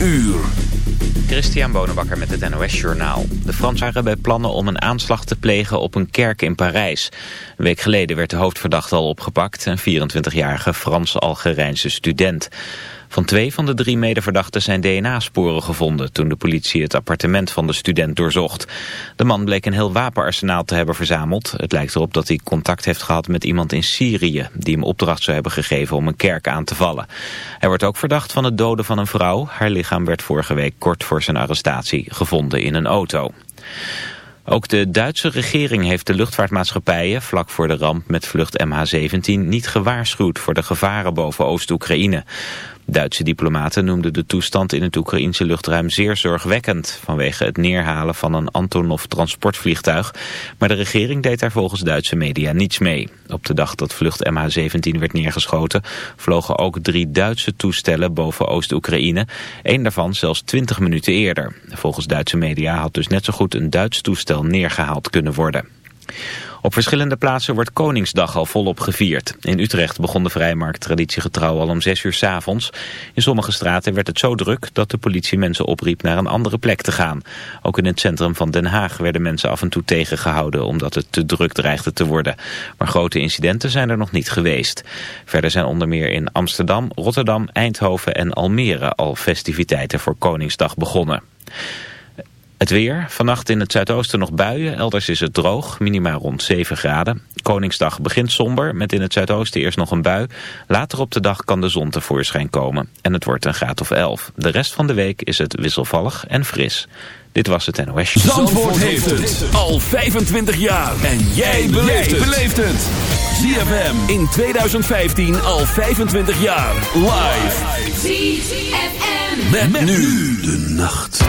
uur. Christian Bonenbakker met het NOS Journaal. De Fransen waren bij plannen om een aanslag te plegen op een kerk in Parijs. Een week geleden werd de hoofdverdachte al opgepakt, een 24-jarige Frans-Algerijnse student. Van twee van de drie medeverdachten zijn DNA-sporen gevonden toen de politie het appartement van de student doorzocht. De man bleek een heel wapenarsenaal te hebben verzameld. Het lijkt erop dat hij contact heeft gehad met iemand in Syrië die hem opdracht zou hebben gegeven om een kerk aan te vallen. Hij wordt ook verdacht van het doden van een vrouw. Haar lichaam werd vorige week kort voor zijn arrestatie gevonden in een auto. Ook de Duitse regering heeft de luchtvaartmaatschappijen vlak voor de ramp met vlucht MH17 niet gewaarschuwd voor de gevaren boven Oost-Oekraïne. Duitse diplomaten noemden de toestand in het Oekraïense luchtruim zeer zorgwekkend vanwege het neerhalen van een Antonov transportvliegtuig. Maar de regering deed daar volgens Duitse media niets mee. Op de dag dat vlucht MH17 werd neergeschoten vlogen ook drie Duitse toestellen boven Oost-Oekraïne. Eén daarvan zelfs 20 minuten eerder. Volgens Duitse media had dus net zo goed een Duits toestel neergehaald kunnen worden. Op verschillende plaatsen wordt Koningsdag al volop gevierd. In Utrecht begon de vrijmarkt traditiegetrouw al om 6 uur s avonds. In sommige straten werd het zo druk dat de politie mensen opriep naar een andere plek te gaan. Ook in het centrum van Den Haag werden mensen af en toe tegengehouden omdat het te druk dreigde te worden. Maar grote incidenten zijn er nog niet geweest. Verder zijn onder meer in Amsterdam, Rotterdam, Eindhoven en Almere al festiviteiten voor Koningsdag begonnen. Het weer. Vannacht in het zuidoosten nog buien. Elders is het droog. Minima rond 7 graden. Koningsdag begint somber. Met in het zuidoosten eerst nog een bui. Later op de dag kan de zon tevoorschijn komen. En het wordt een graad of 11. De rest van de week is het wisselvallig en fris. Dit was het NOS. Zandvoort heeft het al 25 jaar. En jij beleeft het. ZFM in 2015 al 25 jaar. Live. ZFM. Met, nu de nacht.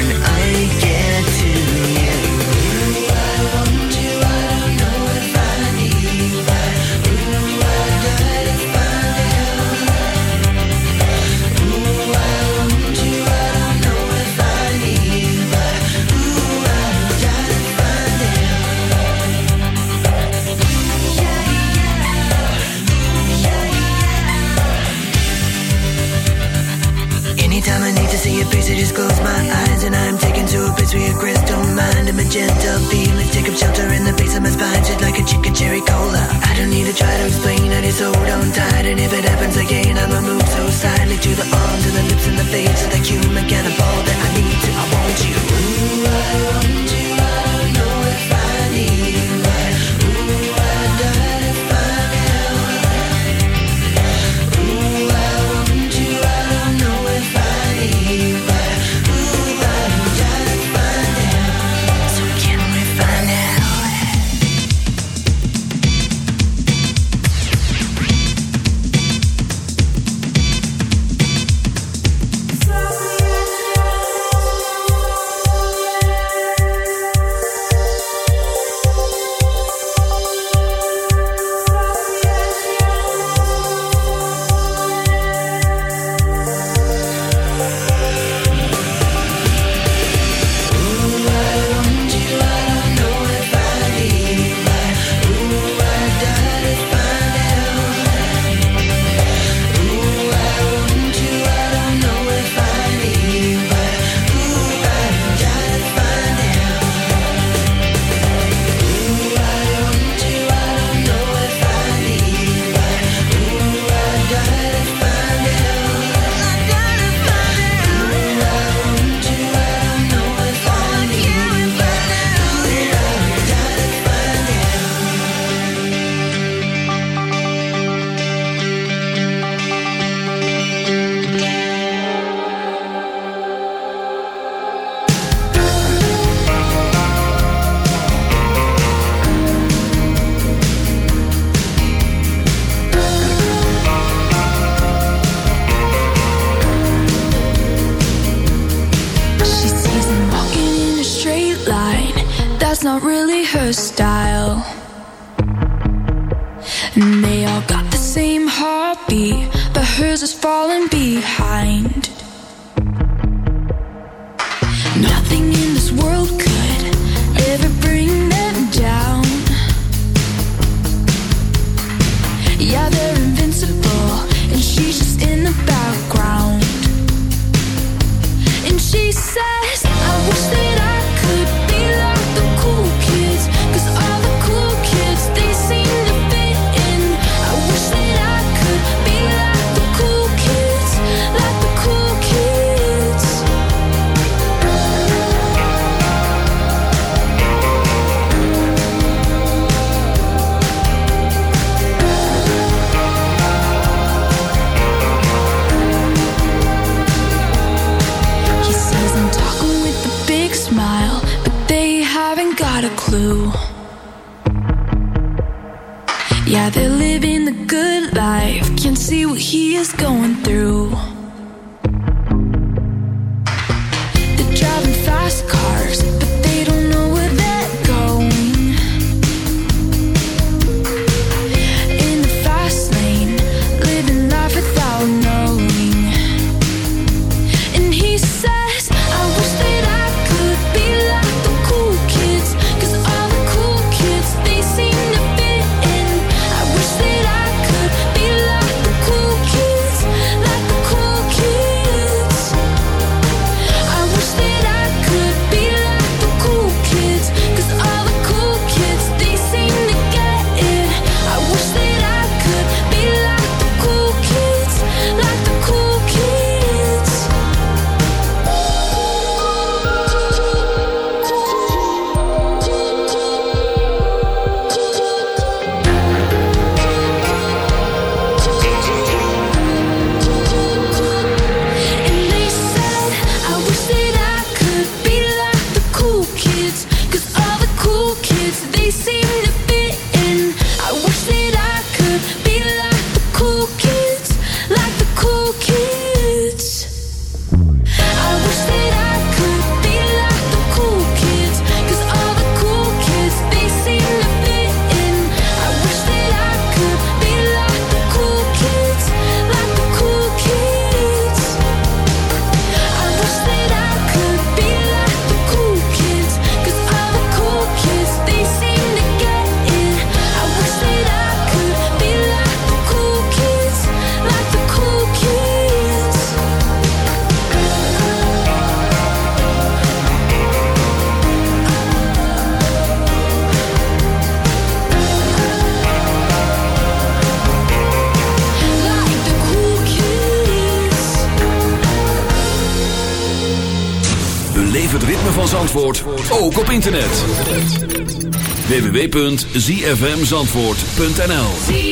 www.zfmzandvoort.nl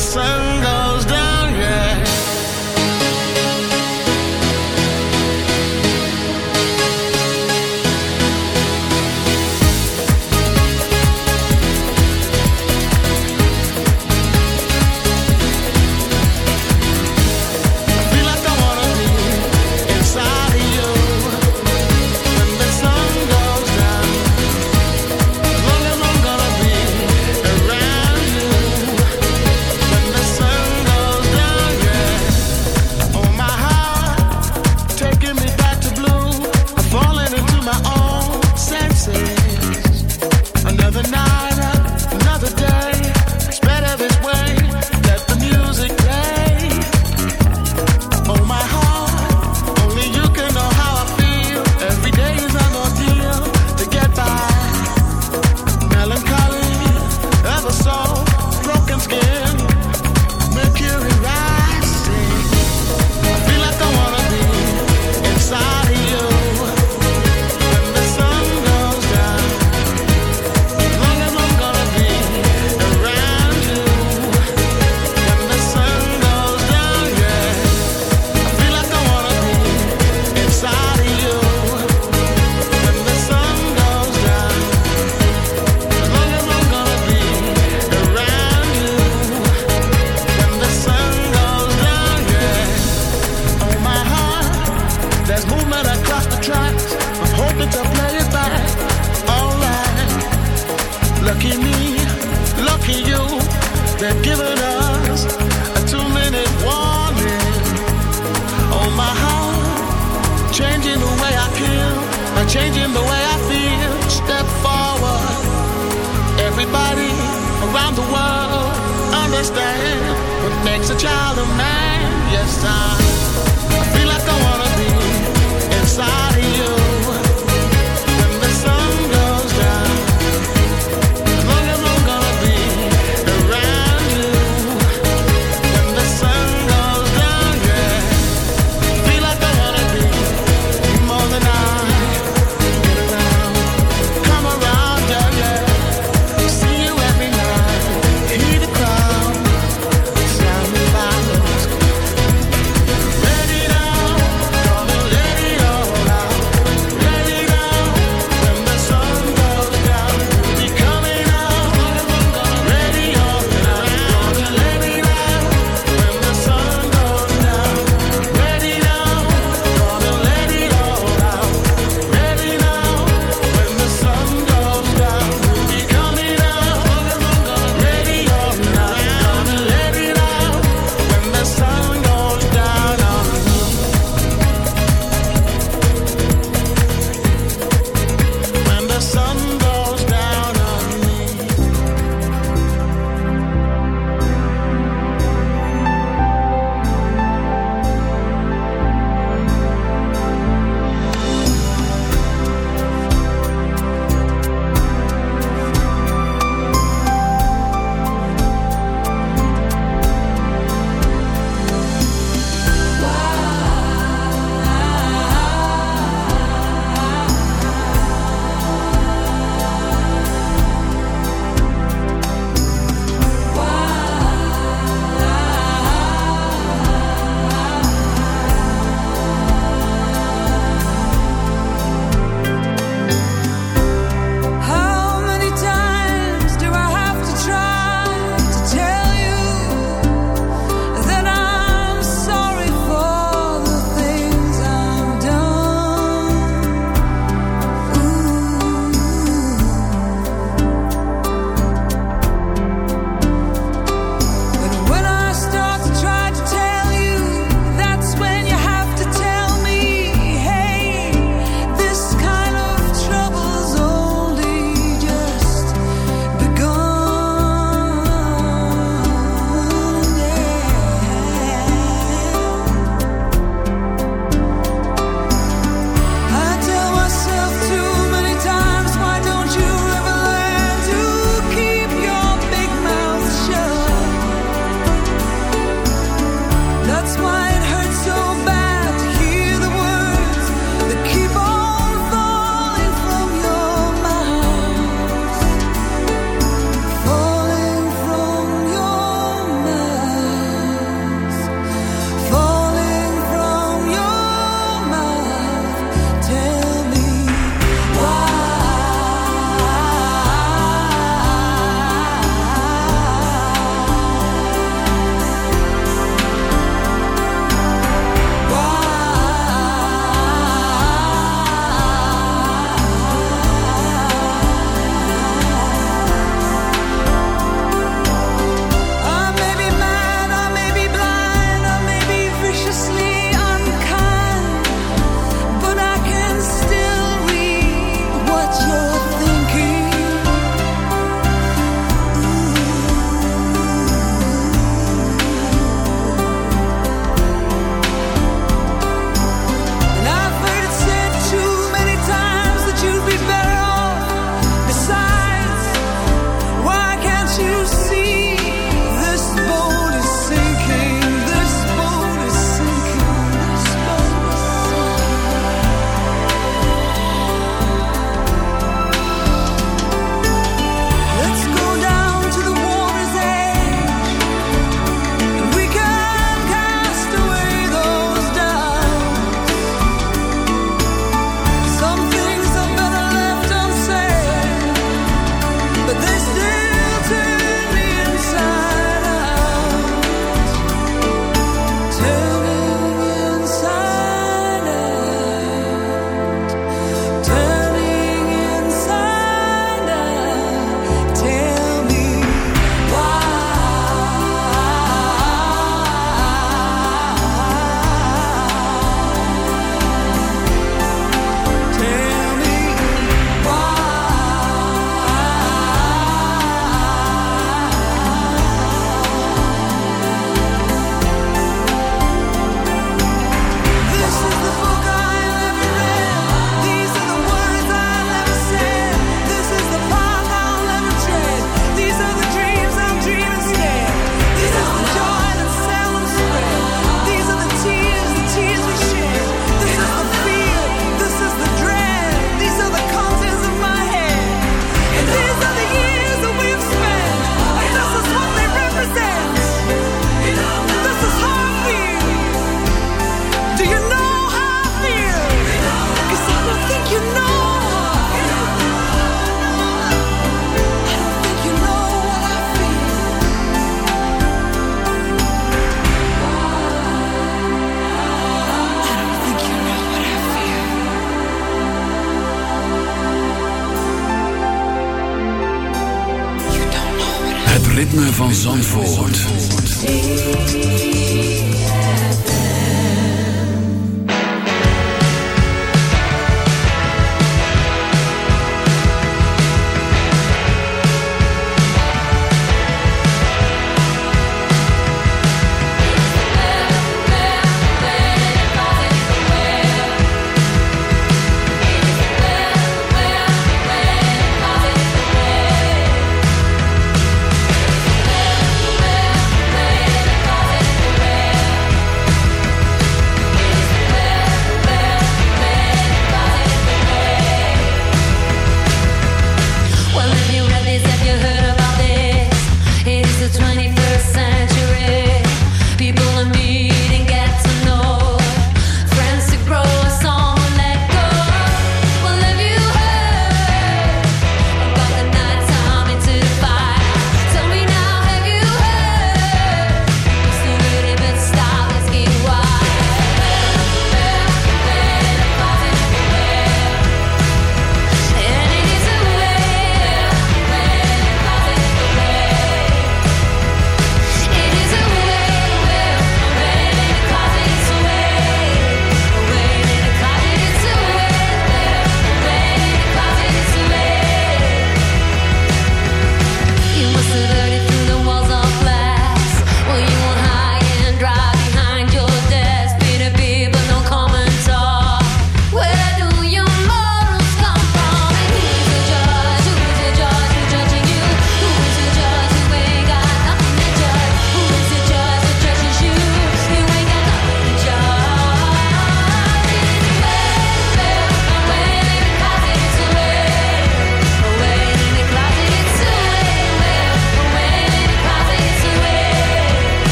sun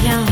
rien.